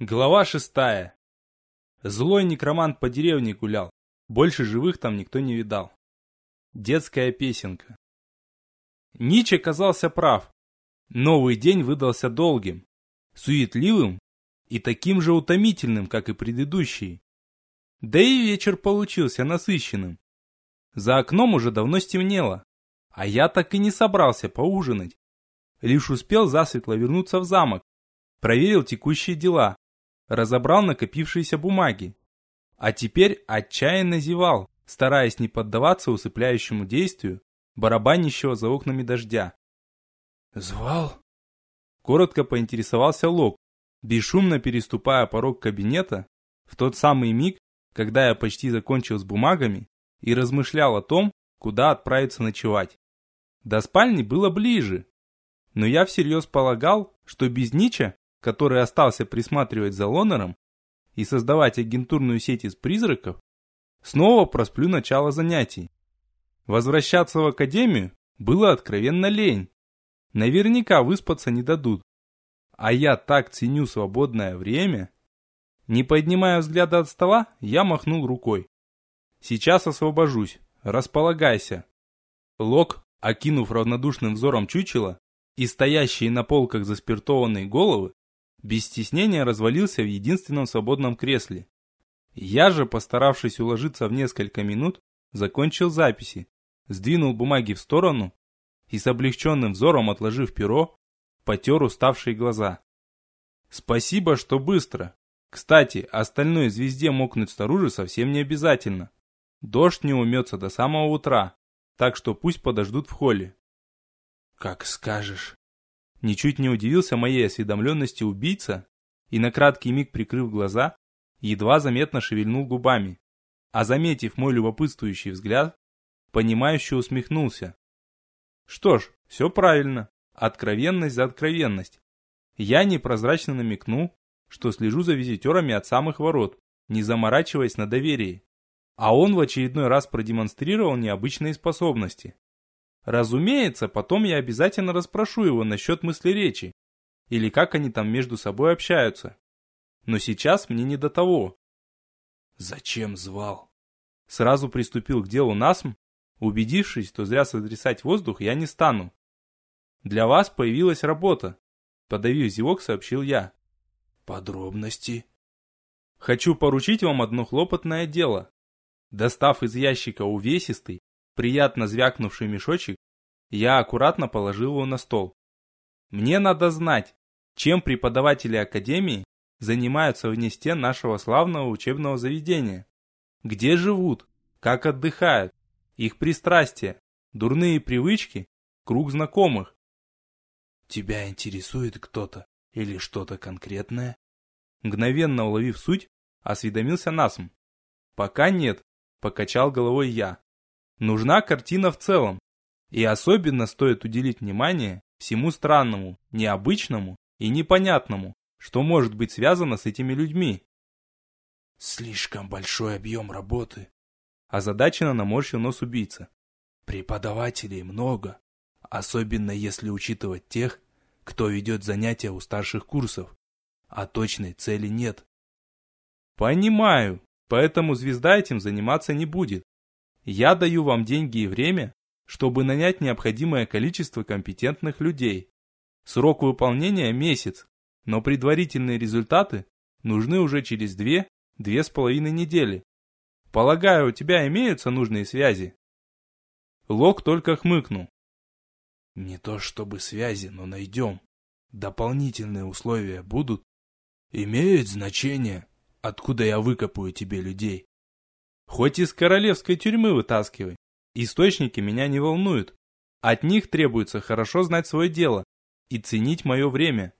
Глава шестая. Злой некромант по деревне гулял. Больше живых там никто не видал. Детская песенка. Нич оказался прав. Новый день выдался долгим, суетливым и таким же утомительным, как и предыдущий. Да и вечер получился насыщенным. За окном уже давно стемнело, а я так и не собрался поужинать. Лишь успел засветло вернуться в замок, проверил текущие дела, разобрал накопившиеся бумаги. А теперь отчаянно зевал, стараясь не поддаваться усыпляющему действию барабанящего за окнами дождя. «Звал?» Коротко поинтересовался Лок, бесшумно переступая порог кабинета в тот самый миг, когда я почти закончил с бумагами и размышлял о том, куда отправиться ночевать. До спальни было ближе, но я всерьез полагал, что без Нича который остался присматривать за Лонером и создавать агентурную сеть из призраков, снова просплю начало занятий. Возвращаться в академию было откровенно лень. Наверняка выспаться не дадут. А я так ценю свободное время. Не поднимая взгляда от стола, я махнул рукой. Сейчас освобожусь. Располагайся. Лок, окинув равнодушным взором чучела и стоящие на полках заспиртованные головы, без стеснения развалился в единственном свободном кресле. Я же, постаравшись уложиться в несколько минут, закончил записи, сдвинул бумаги в сторону и с облегченным взором отложив перо, потер уставшие глаза. Спасибо, что быстро. Кстати, остальной звезде мокнуть снаружи совсем не обязательно. Дождь не умется до самого утра, так что пусть подождут в холле. Как скажешь. Ничуть не удивился моей осведомленности убийца и на краткий миг прикрыв глаза, едва заметно шевельнул губами, а заметив мой любопытствующий взгляд, понимающе усмехнулся. Что ж, все правильно, откровенность за откровенность. Я непрозрачно намекнул, что слежу за визитерами от самых ворот, не заморачиваясь на доверии. А он в очередной раз продемонстрировал необычные способности. Разумеется, потом я обязательно расспрошу его насчет мысли речи, или как они там между собой общаются. Но сейчас мне не до того. Зачем звал? Сразу приступил к делу Насм, убедившись, что зря сотрясать воздух я не стану. Для вас появилась работа, подавив зевок, сообщил я. Подробности? Хочу поручить вам одно хлопотное дело. Достав из ящика увесистый, приятно звякнувший мешочек, я аккуратно положил его на стол. Мне надо знать, чем преподаватели Академии занимаются вне стен нашего славного учебного заведения. Где живут, как отдыхают, их пристрастия, дурные привычки, круг знакомых. Тебя интересует кто-то или что-то конкретное? Мгновенно уловив суть, осведомился Насм. Пока нет, покачал головой я. Нужна картина в целом. И особенно стоит уделить внимание всему странному, необычному и непонятному, что может быть связано с этими людьми. Слишком большой объем работы. Озадаченно наморщил нос убийца. Преподавателей много, особенно если учитывать тех, кто ведет занятия у старших курсов, а точной цели нет. Понимаю, поэтому звезда этим заниматься не будет. Я даю вам деньги и время, чтобы нанять необходимое количество компетентных людей. Срок выполнения – месяц, но предварительные результаты нужны уже через две, две с половиной недели. Полагаю, у тебя имеются нужные связи? Лок только хмыкнул. Не то чтобы связи, но найдем. Дополнительные условия будут? Имеют значение, откуда я выкопаю тебе людей. Хоть из королевской тюрьмы вытаскивай. Источники меня не волнуют. От них требуется хорошо знать свое дело и ценить мое время.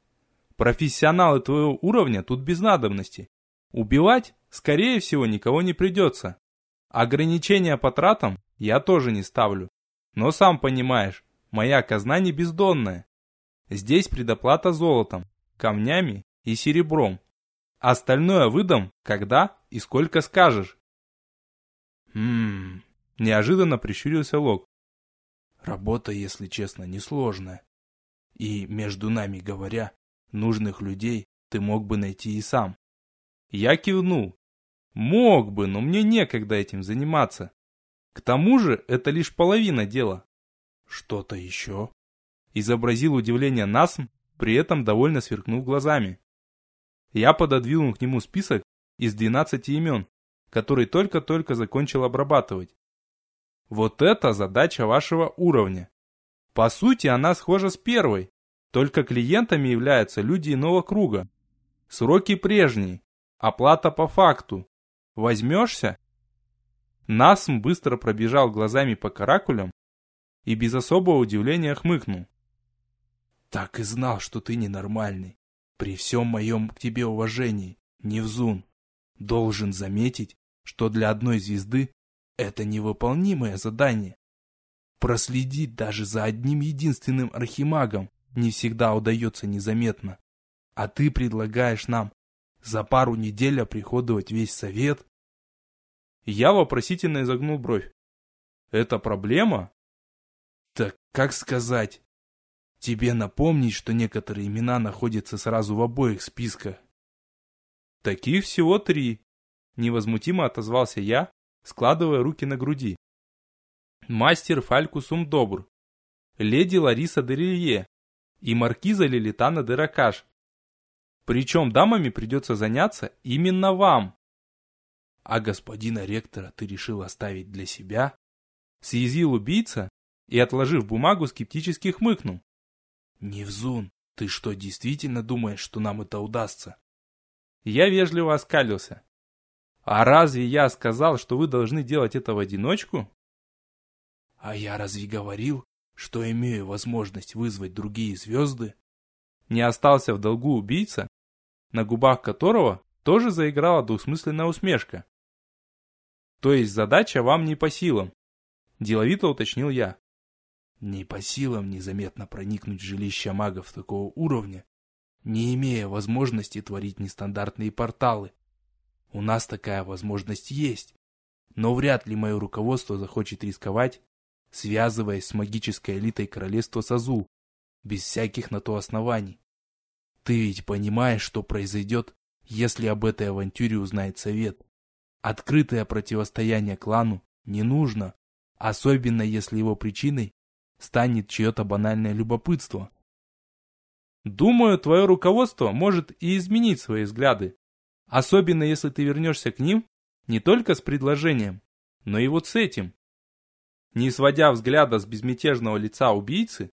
Профессионалы твоего уровня тут без надобности. Убивать, скорее всего, никого не придется. Ограничения по тратам я тоже не ставлю. Но сам понимаешь, моя казна не бездонная. Здесь предоплата золотом, камнями и серебром. Остальное выдам, когда и сколько скажешь. Хм, неожиданно прищурился Лок. Работа, если честно, несложная. И, между нами говоря, нужных людей ты мог бы найти и сам. Я кивнул. Мог бы, но мне некогда этим заниматься. К тому же, это лишь половина дела. Что-то еще? Изобразил удивление Насм, при этом довольно сверкнув глазами. Я пододвинул к нему список из 12 имен, который только-только закончил обрабатывать. Вот это задача вашего уровня. По сути, она схожа с первой, только клиентами являются люди иного круга. Сроки прежние, оплата по факту. Возьмешься? Насм быстро пробежал глазами по каракулям и без особого удивления хмыкнул. Так и знал, что ты ненормальный. При всем моем к тебе уважении, Невзун, должен заметить, что для одной звезды это невыполнимое задание. Проследить даже за одним единственным архимагом не всегда удается незаметно. А ты предлагаешь нам за пару недель оприходовать весь совет? Я вопросительно изогнул бровь. Это проблема? Так как сказать? Тебе напомнить, что некоторые имена находятся сразу в обоих списках. Таких всего три. Невозмутимо отозвался я, складывая руки на груди. Мастер Фалькус Умдобр, леди Лариса Дерилье и маркиза Лилитана Деракаш. Причем дамами придется заняться именно вам. А господина ректора ты решил оставить для себя? Съязвил убийца и, отложив бумагу, скептически хмыкнул. Невзун, ты что, действительно думаешь, что нам это удастся? Я вежливо оскалился. А разве я сказал, что вы должны делать это в одиночку? А я разве говорил, что имею возможность вызвать другие звезды? Не остался в долгу убийца, на губах которого тоже заиграла двусмысленная усмешка. То есть задача вам не по силам, деловито уточнил я. Не по силам незаметно проникнуть в жилище магов такого уровня, не имея возможности творить нестандартные порталы. У нас такая возможность есть, но вряд ли мое руководство захочет рисковать связываясь с магической элитой королевства Сазу, без всяких на то оснований. Ты ведь понимаешь, что произойдет, если об этой авантюре узнает совет. Открытое противостояние клану не нужно, особенно если его причиной станет чье-то банальное любопытство. Думаю, твое руководство может и изменить свои взгляды, особенно если ты вернешься к ним не только с предложением, но и вот с этим. Не сводя взгляда с безмятежного лица убийцы,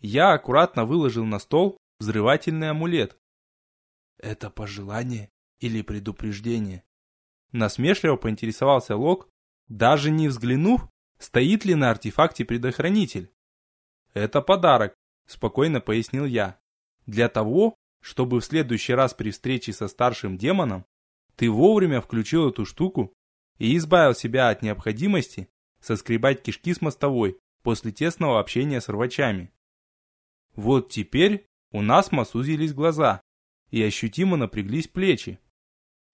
я аккуратно выложил на стол взрывательный амулет. «Это пожелание или предупреждение?» Насмешливо поинтересовался Лок, даже не взглянув, стоит ли на артефакте предохранитель. «Это подарок», – спокойно пояснил я. «Для того, чтобы в следующий раз при встрече со старшим демоном ты вовремя включил эту штуку и избавил себя от необходимости соскребать кишки с мостовой после тесного общения с рвачами. Вот теперь у нас сузились глаза и ощутимо напряглись плечи.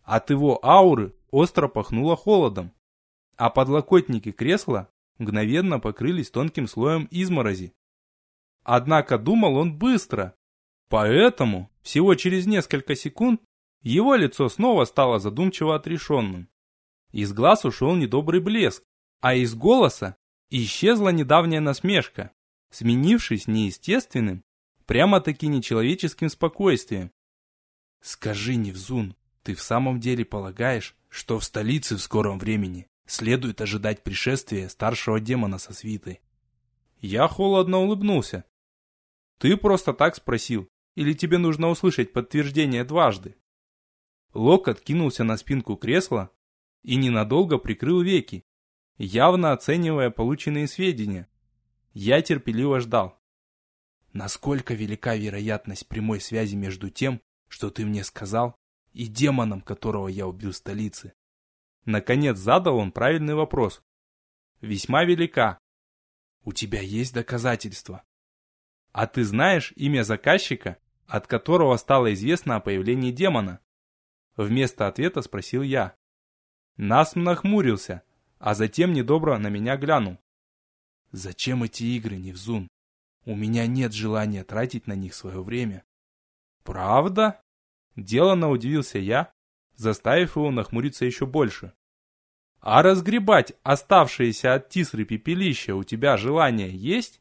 От его ауры остро пахнуло холодом, а подлокотники кресла мгновенно покрылись тонким слоем изморози. Однако думал он быстро, поэтому всего через несколько секунд его лицо снова стало задумчиво отрешенным. Из глаз ушел недобрый блеск, а из голоса исчезла недавняя насмешка, сменившись неестественным, прямо-таки нечеловеческим спокойствием. «Скажи, Невзун, ты в самом деле полагаешь, что в столице в скором времени следует ожидать пришествия старшего демона со свитой?» Я холодно улыбнулся. «Ты просто так спросил, или тебе нужно услышать подтверждение дважды?» Лок откинулся на спинку кресла и ненадолго прикрыл веки, явно оценивая полученные сведения. Я терпеливо ждал. Насколько велика вероятность прямой связи между тем, что ты мне сказал, и демоном, которого я убил в столице? Наконец задал он правильный вопрос. Весьма велика. У тебя есть доказательства? А ты знаешь имя заказчика, от которого стало известно о появлении демона? Вместо ответа спросил я. Насм нахмурился, а затем недобро на меня глянул. «Зачем эти игры, Невзун? У меня нет желания тратить на них свое время». «Правда?» Деланно удивился я, заставив его нахмуриться еще больше. А разгребать оставшиеся от Тисры пепелища у тебя желание есть?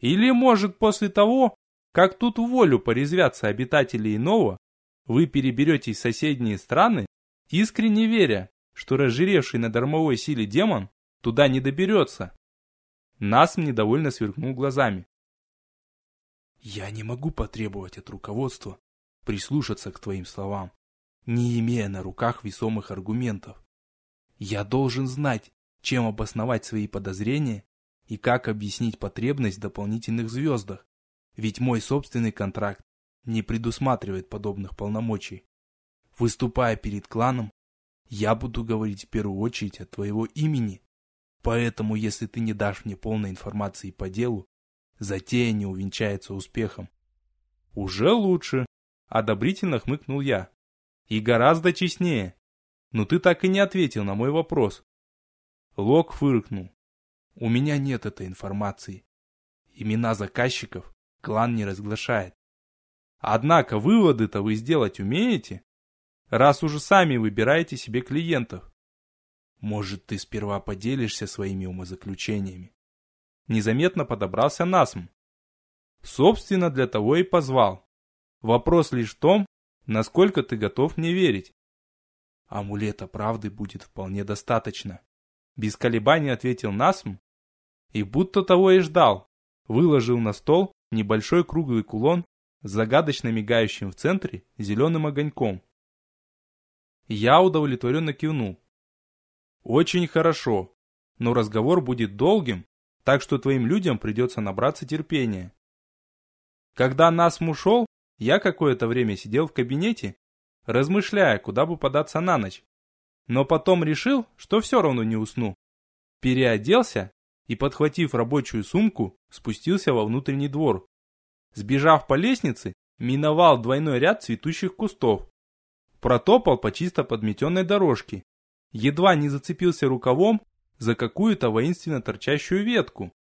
Или, может, после того, как тут волю порезвятся обитатели иного, вы переберетесь в соседние страны, искренне веря, что разжиревший на дармовой силе демон туда не доберется? Нас недовольно сверкнул глазами. Я не могу потребовать от руководства прислушаться к твоим словам, не имея на руках весомых аргументов. Я должен знать, чем обосновать свои подозрения и как объяснить потребность в дополнительных звездах, ведь мой собственный контракт не предусматривает подобных полномочий. Выступая перед кланом, я буду говорить в первую очередь от твоего имени, поэтому если ты не дашь мне полной информации по делу, затея не увенчается успехом. Уже лучше, одобрительно хмыкнул я. И гораздо честнее. Но ты так и не ответил на мой вопрос. Лок фыркнул. У меня нет этой информации. Имена заказчиков клан не разглашает. Однако выводы-то вы сделать умеете? Раз уже сами выбираете себе клиентов. Может, ты сперва поделишься своими умозаключениями? Незаметно подобрался Насм. Собственно, для того и позвал. Вопрос лишь в том, насколько ты готов мне верить. Амулета правды будет вполне достаточно. Без колебаний ответил Насм и будто того и ждал. Выложил на стол небольшой круглый кулон с загадочно мигающим в центре зеленым огоньком. Я удовлетворенно кивнул. Очень хорошо, но разговор будет долгим, так что твоим людям придется набраться терпения. Когда Насм ушел, я какое-то время сидел в кабинете размышляя, куда бы податься на ночь. Но потом решил, что все равно не усну. Переоделся и, подхватив рабочую сумку, спустился во внутренний двор. Сбежав по лестнице, миновал двойной ряд цветущих кустов. Протопал по чисто подметенной дорожке. Едва не зацепился рукавом за какую-то воинственно торчащую ветку,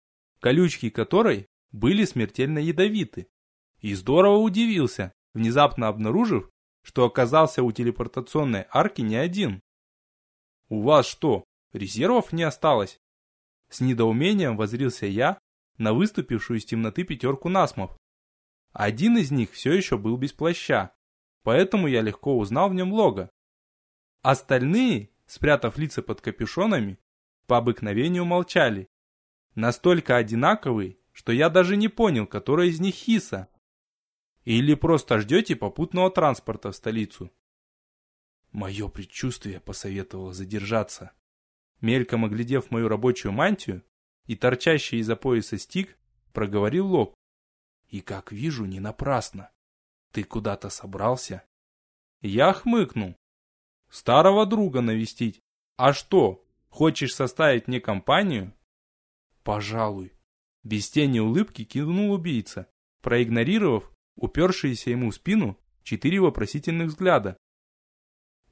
колючки которой были смертельно ядовиты. И здорово удивился, внезапно обнаружив, что оказался у телепортационной арки не один. «У вас что, резервов не осталось?» С недоумением возрился я на выступившую из темноты пятерку насмов. Один из них все еще был без плаща, поэтому я легко узнал в нем лого. Остальные, спрятав лица под капюшонами, по обыкновению молчали. Настолько одинаковые, что я даже не понял, которая из них Хиса. Или просто ждете попутного транспорта в столицу? Мое предчувствие посоветовало задержаться. Мельком оглядев мою рабочую мантию и торчащий из-за пояса стик, проговорил Лок. И как вижу, не напрасно. Ты куда-то собрался? Я хмыкнул. Старого друга навестить. А что, хочешь составить мне компанию? Пожалуй. Без тени улыбки кивнул убийца, проигнорировав упершиеся ему в спину четыре вопросительных взгляда.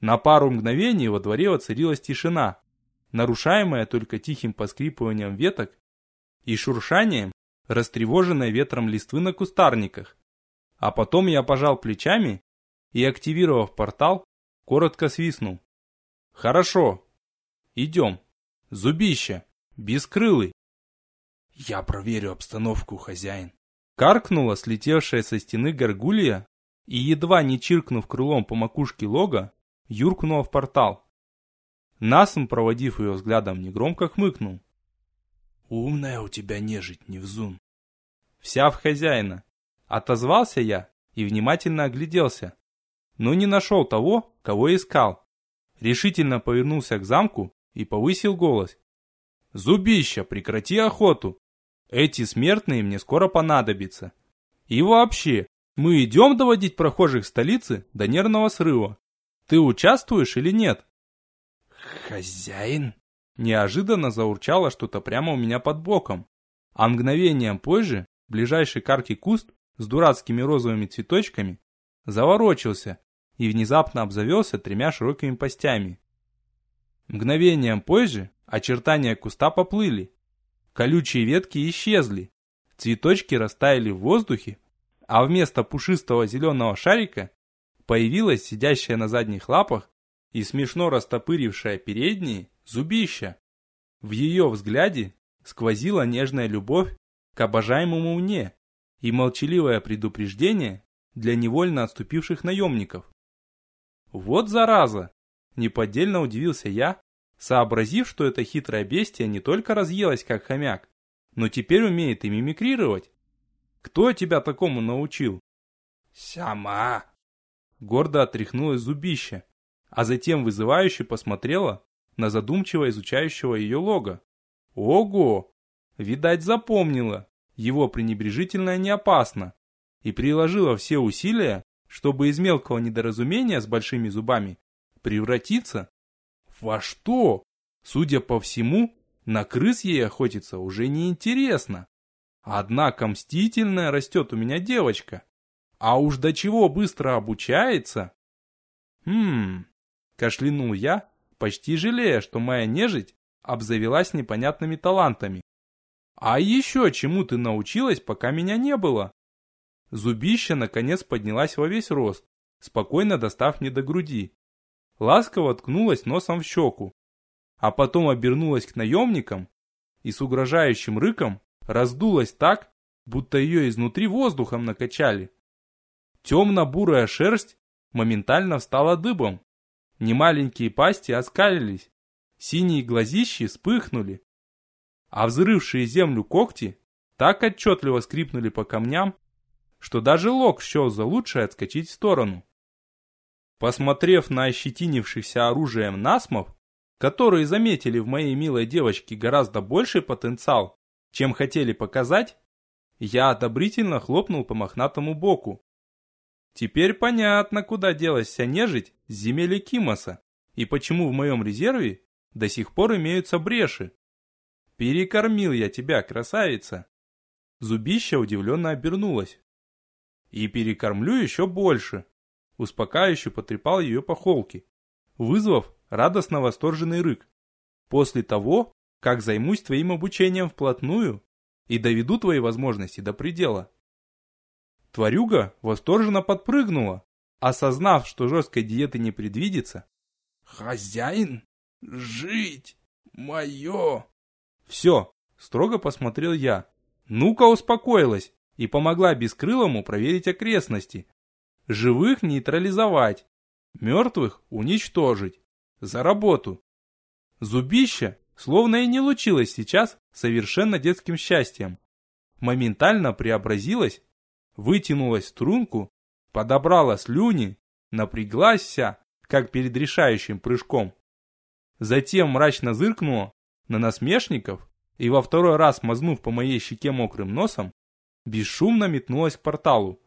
На пару мгновений во дворе воцарилась тишина, нарушаемая только тихим поскрипыванием веток и шуршанием, растревоженной ветром листвы на кустарниках. А потом я пожал плечами и, активировав портал, коротко свистнул. «Хорошо. Идем. Зубище. Бескрылый». «Я проверю обстановку, хозяин». Каркнула слетевшая со стены горгулья и, едва не чиркнув крылом по макушке лога, юркнула в портал. Насм, проводив ее взглядом, негромко хмыкнул. «Умная у тебя нежить, Невзун». «Вся в хозяина». Отозвался я и внимательно огляделся, но не нашел того, кого искал. Решительно повернулся к замку и повысил голос. «Зубища, прекрати охоту! Эти смертные мне скоро понадобятся. И вообще, мы идем доводить прохожих столицы до нервного срыва. Ты участвуешь или нет? Хозяин? Неожиданно заурчало что-то прямо у меня под боком. А мгновением позже ближайший к куст с дурацкими розовыми цветочками заворочился и внезапно обзавелся тремя широкими постями. Мгновением позже очертания куста поплыли, Колючие ветки исчезли, цветочки растаяли в воздухе, а вместо пушистого зеленого шарика появилась сидящая на задних лапах и смешно растопырившая передние зубища. В ее взгляде сквозила нежная любовь к обожаемому мне и молчаливое предупреждение для невольно отступивших наемников. Вот зараза! Неподдельно удивился я, сообразив, что это хитрое бестие не только разъелось как хомяк, но теперь умеет и мимикрировать. Кто тебя такому научил? Сама. Гордо отряхнулась зубище, а затем вызывающе посмотрела на задумчиво изучающего ее лого. Ого! Видать, запомнила. Его пренебрежительное не опасно. И приложила все усилия, чтобы из мелкого недоразумения с большими зубами превратиться во что? Судя по всему, на крыс ей охотиться уже не интересно. Однако мстительная растет у меня девочка. А уж до чего быстро обучается. Хм, кашлянул я, почти жалея, что моя нежить обзавелась непонятными талантами. А еще чему ты научилась, пока меня не было? Зубища наконец поднялась во весь рост, спокойно достав мне до груди. Ласково ткнулась носом в щеку, а потом обернулась к наемникам и с угрожающим рыком раздулась так, будто ее изнутри воздухом накачали. Темно-бурая шерсть моментально встала дыбом. Немаленькие пасти оскалились, синие глазищи вспыхнули, а взрывшие землю когти так отчетливо скрипнули по камням, что даже Лок счел за лучшее отскочить в сторону. Посмотрев на ощетинившихся оружием насмов, которые заметили в моей милой девочке гораздо больший потенциал, чем хотели показать, я одобрительно хлопнул по мохнатому боку. Теперь понятно, куда делась вся нежить с земель Кимоса, и почему в моем резерве до сих пор имеются бреши. Перекормил я тебя, красавица. Зубища удивленно обернулась. И перекормлю еще больше. Успокаивающе потрепал ее по холке, вызвав радостно восторженный рык. После того, как займусь твоим обучением вплотную и доведу твои возможности до предела. Тварюга восторженно подпрыгнула, осознав, что жесткой диеты не предвидится. «Хозяин, жить, мое!» «Все», строго посмотрел я. Ну-ка успокоилась и помогла Бескрылому проверить окрестности. Живых нейтрализовать, мертвых уничтожить. За работу. Зубища словно и не лучилось сейчас совершенно детским счастьем. Моментально преобразилась, вытянулась струнку, подобрала слюни, напряглась вся, как перед решающим прыжком. Затем мрачно зыркнула на насмешников и во второй раз, мазнув по моей щеке мокрым носом, бесшумно метнулась к порталу.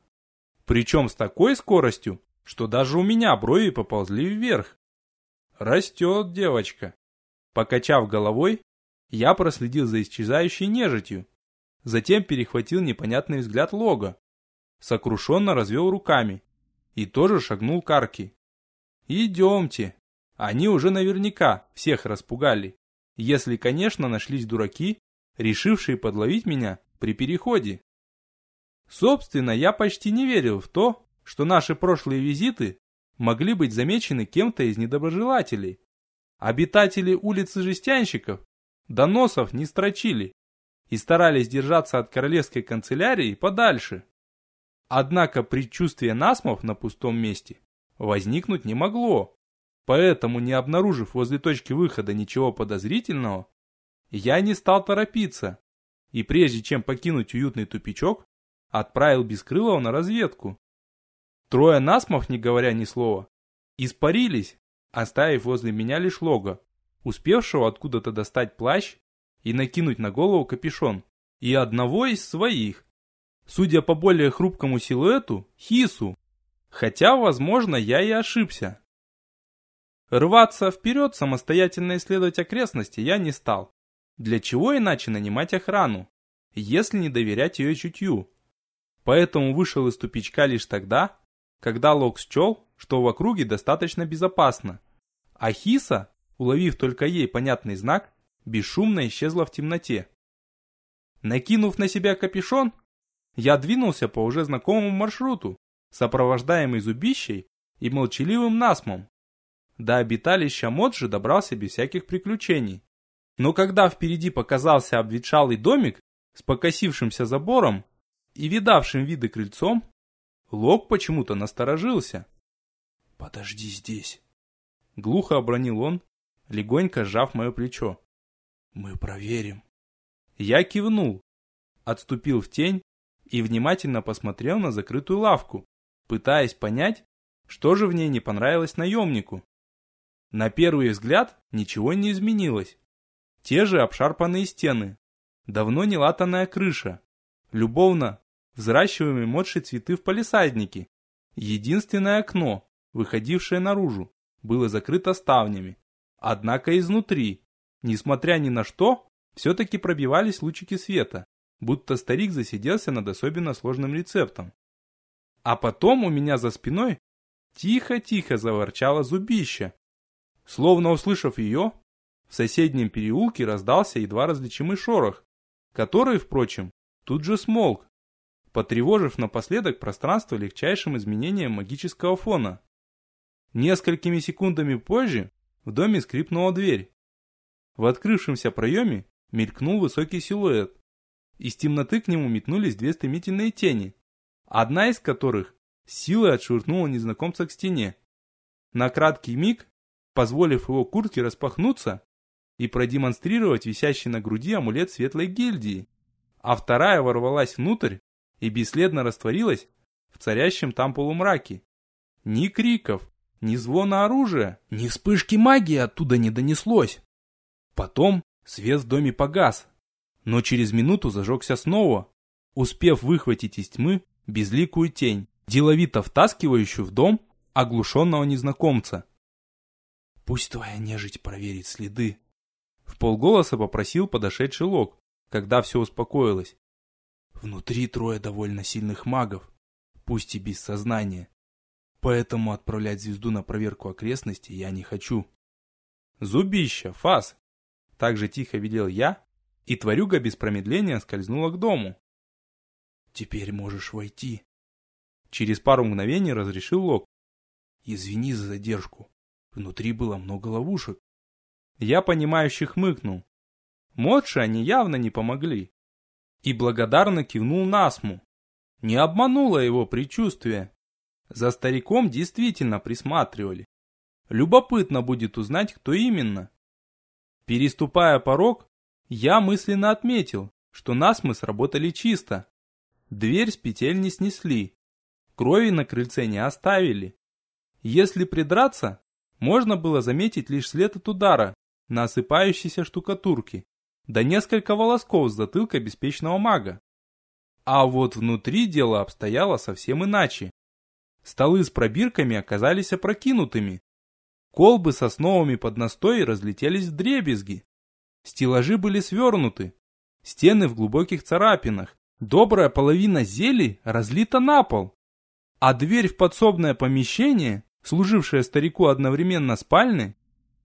Причем с такой скоростью, что даже у меня брови поползли вверх. Растет девочка. Покачав головой, я проследил за исчезающей нежитью. Затем перехватил непонятный взгляд Лога. Сокрушенно развел руками. И тоже шагнул к арке. Идемте. Они уже наверняка всех распугали. Если, конечно, нашлись дураки, решившие подловить меня при переходе. Собственно, я почти не верил в то, что наши прошлые визиты могли быть замечены кем-то из недоброжелателей. Обитатели улицы Жестянщиков доносов не строчили и старались держаться от королевской канцелярии подальше. Однако предчувствие насмов на пустом месте возникнуть не могло. Поэтому, не обнаружив возле точки выхода ничего подозрительного, я не стал торопиться и прежде чем покинуть уютный тупичок, отправил Бескрылова на разведку. Трое насмов, не говоря ни слова, испарились, оставив возле меня лишь лого, успевшего откуда-то достать плащ и накинуть на голову капюшон, и одного из своих. Судя по более хрупкому силуэту, Хису. Хотя, возможно, я и ошибся. Рваться вперед, самостоятельно исследовать окрестности я не стал. Для чего иначе нанимать охрану, если не доверять ее чутью? Поэтому вышел из тупичка лишь тогда, когда Лок счел, что в округе достаточно безопасно. А Хиса, уловив только ей понятный знак, бесшумно исчезла в темноте. Накинув на себя капюшон, я двинулся по уже знакомому маршруту, сопровождаемый зубищей и молчаливым насмом. До обиталища Моджи добрался без всяких приключений. Но когда впереди показался обветшалый домик с покосившимся забором и видавшим виды крыльцом, Лок почему-то насторожился. «Подожди здесь», — глухо обронил он, легонько сжав мое плечо. «Мы проверим». Я кивнул, отступил в тень и внимательно посмотрел на закрытую лавку, пытаясь понять, что же в ней не понравилось наемнику. На первый взгляд ничего не изменилось. Те же обшарпанные стены, давно не латанная крыша, любовно взращиваемые модши цветы в палисаднике. Единственное окно, выходившее наружу, было закрыто ставнями. Однако изнутри, несмотря ни на что, все-таки пробивались лучики света, будто старик засиделся над особенно сложным рецептом. А потом у меня за спиной тихо-тихо заворчало зубище. Словно услышав ее, в соседнем переулке раздался едва различимый шорох, который, впрочем, тут же смолк, потревожив напоследок пространство легчайшим изменением магического фона. Несколькими секундами позже в доме скрипнула дверь. В открывшемся проеме мелькнул высокий силуэт. Из темноты к нему метнулись две стремительные тени, одна из которых силой отшвырнула незнакомца к стене. На краткий миг, позволив его куртке распахнуться и продемонстрировать висящий на груди амулет светлой гильдии, а вторая ворвалась внутрь и бесследно растворилась в царящем там полумраке. Ни криков, ни звона оружия, ни вспышки магии оттуда не донеслось. Потом свет в доме погас, но через минуту зажегся снова, успев выхватить из тьмы безликую тень, деловито втаскивающую в дом оглушенного незнакомца. «Пусть твоя нежить проверит следы», — в полголоса попросил подошедший Лок, когда все успокоилось. «Внутри трое довольно сильных магов, пусть и без сознания, поэтому отправлять звезду на проверку окрестностей я не хочу». «Зубища, фас!» — также тихо велел я, и тварюга без промедления скользнула к дому. «Теперь можешь войти», — через пару мгновений разрешил Лок. «Извини за задержку. Внутри было много ловушек». Я понимающе хмыкнул. Модши они явно не помогли. И благодарно кивнул Насму. Не обмануло его предчувствие. За стариком действительно присматривали. Любопытно будет узнать, кто именно. Переступая порог, я мысленно отметил, что нас мы сработали чисто. Дверь с петель не снесли. Крови на крыльце не оставили. Если придраться, можно было заметить лишь след от удара на осыпающейся штукатурке, да несколько волосков с затылка беспечного мага. А вот внутри дело обстояло совсем иначе. Столы с пробирками оказались опрокинутыми. Колбы с основами под настой разлетелись в дребезги. Стеллажи были свернуты, стены в глубоких царапинах, добрая половина зелий разлита на пол. А дверь в подсобное помещение, служившее старику одновременно спальной,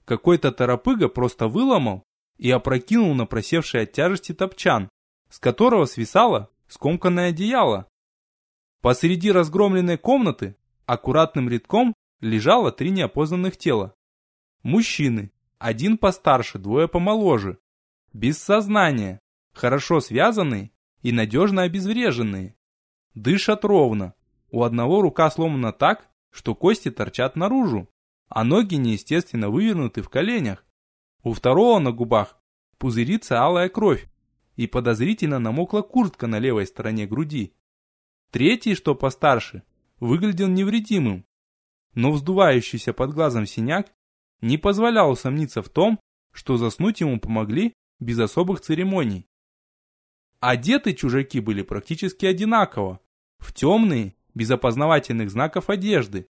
какой-то торопыга просто выломал и опрокинул на просевший от тяжести топчан, с которого свисало скомканное одеяло. Посреди разгромленной комнаты аккуратным рядком лежало три неопознанных тела. Мужчины, один постарше, двое помоложе. Без сознания, хорошо связанные и надежно обезвреженные. Дышат ровно. У одного рука сломана так, что кости торчат наружу, а ноги неестественно вывернуты в коленях. У второго на губах пузырится алая кровь и подозрительно намокла куртка на левой стороне груди. Третий, что постарше, выглядел невредимым, но вздувающийся под глазом синяк не позволял усомниться в том, что заснуть ему помогли без особых церемоний. Одеты чужаки были практически одинаково, в темные, без опознавательных знаков одежды.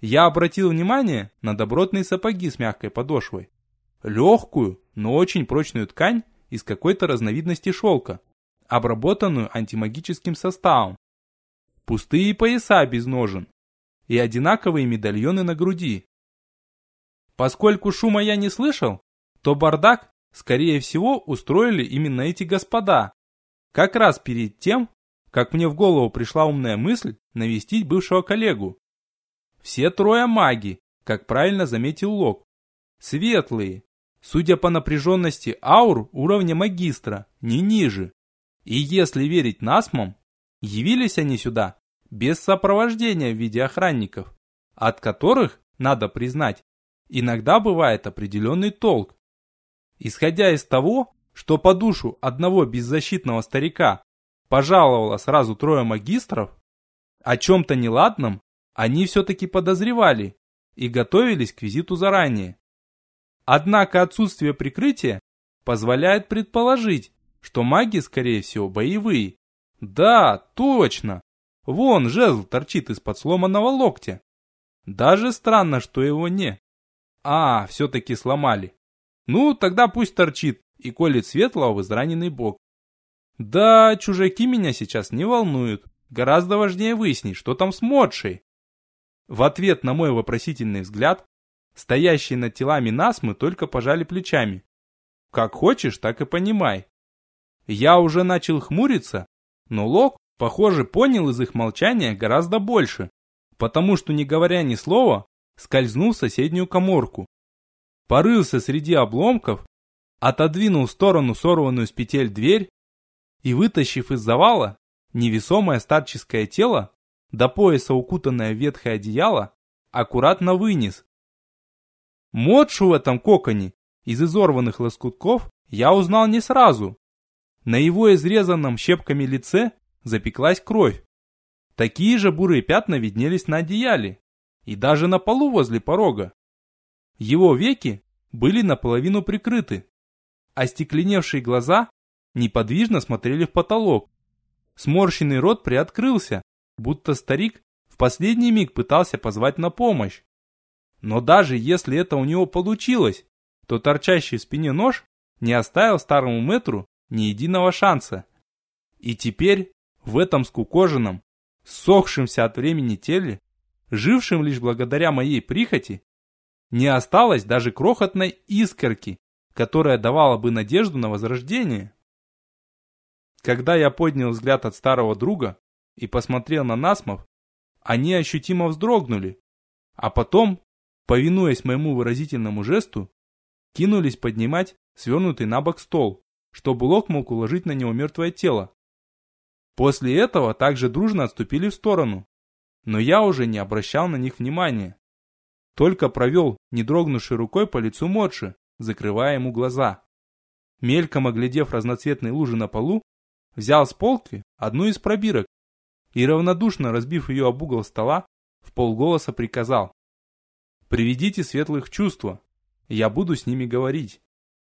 Я обратил внимание на добротные сапоги с мягкой подошвой. Легкую, но очень прочную ткань из какой-то разновидности шелка, обработанную антимагическим составом. Пустые пояса без ножен и одинаковые медальоны на груди, Поскольку шума я не слышал, то бардак, скорее всего, устроили именно эти господа. Как раз перед тем, как мне в голову пришла умная мысль навестить бывшего коллегу. Все трое маги, как правильно заметил Лок. Светлые, судя по напряженности аур уровня магистра, не ниже. И если верить насмам, явились они сюда без сопровождения в виде охранников, от которых, надо признать, иногда бывает определенный толк. Исходя из того, что по душу одного беззащитного старика пожаловало сразу трое магистров, о чем-то неладном они все-таки подозревали и готовились к визиту заранее. Однако отсутствие прикрытия позволяет предположить, что маги, скорее всего, боевые. Да, точно. Вон жезл торчит из-под сломанного локтя. Даже странно, что его не. А, все-таки сломали. Ну, тогда пусть торчит и колет светлого в израненный бок. Да, чужаки меня сейчас не волнуют. Гораздо важнее выяснить, что там с Модшей. В ответ на мой вопросительный взгляд, стоящие над телами насмы только пожали плечами. Как хочешь, так и понимай. Я уже начал хмуриться, но Лок, похоже, понял из их молчания гораздо больше, потому что, не говоря ни слова, скользнул в соседнюю коморку. Порылся среди обломков, отодвинул в сторону сорванную с петель дверь и, вытащив из завала невесомое старческое тело, до пояса укутанное в ветхое одеяло, аккуратно вынес. Модшу в этом коконе из изорванных лоскутков я узнал не сразу. На его изрезанном щепками лице запеклась кровь. Такие же бурые пятна виднелись на одеяле и даже на полу возле порога. Его веки были наполовину прикрыты, а стекленевшие глаза неподвижно смотрели в потолок. Сморщенный рот приоткрылся, будто старик в последний миг пытался позвать на помощь. Но даже если это у него получилось, то торчащий в спине нож не оставил старому метру ни единого шанса. И теперь в этом скукоженном, сохшемся от времени теле, жившем лишь благодаря моей прихоти, не осталось даже крохотной искорки, которая давала бы надежду на возрождение. Когда я поднял взгляд от старого друга и посмотрел на насмов, они ощутимо вздрогнули, а потом, повинуясь моему выразительному жесту, кинулись поднимать свернутый на бок стол, чтобы Лок мог уложить на него мертвое тело. После этого также дружно отступили в сторону, но я уже не обращал на них внимания. Только провел, не дрогнувшей рукой по лицу Модши, закрывая ему глаза. Мельком оглядев разноцветные лужи на полу, взял с полки одну из пробирок и, равнодушно разбив ее об угол стола, в полголоса приказал. «Приведите светлых в чувство, я буду с ними говорить».